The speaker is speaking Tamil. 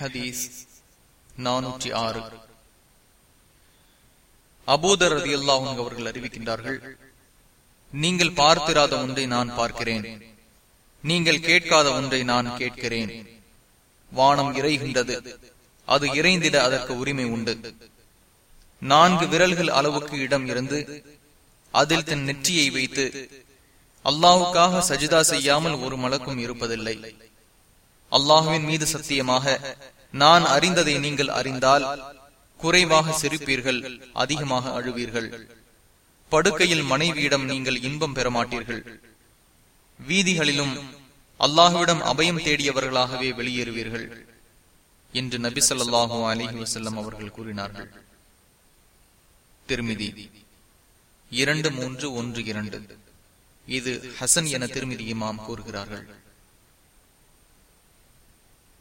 ஹதீஸ் நானூற்றி ஆறு. அபூதர் ரதி அவர்கள் அறிவிக்கின்றார்கள் நீங்கள் பார்த்திராத ஒன்றை நான் பார்க்கிறேன். நீங்கள் கேட்காத ஒன்றை நான் கேட்கிறேன். வானம் இறைகின்றது அது இறைந்திட அதற்கு உரிமை உண்டு. நான்கு விரல்கள் அளவுக்கு இடம் இருந்து அதில் தன் நெற்றியை வைத்து அல்லாவுக்காக சஜிதா செய்யாமல் ஒரு மலக்கும் இருப்பதில்லை. அல்லாஹுவின் மீது சத்தியமாக நான் அறிந்ததை நீங்கள் அறிந்தால் குறைவாக சிரிப்பீர்கள் அதிகமாக அழுவீர்கள். படுக்கையில் மனைவியிடம் நீங்கள் இன்பம் பெற மாட்டீர்கள் வீதிகளிலும் அல்லாஹுவிடம் அபயம் தேடியவர்களாகவே வெளியேறுவீர்கள் என்று நபி சொல்லாஹு அலிஹி வசல்லம் அவர்கள் கூறினார்கள். திருமிதி இரண்டு மூன்று ஒன்று இரண்டு. இது ஹசன் என திருமதி இமாம் கூறுகிறார்கள்.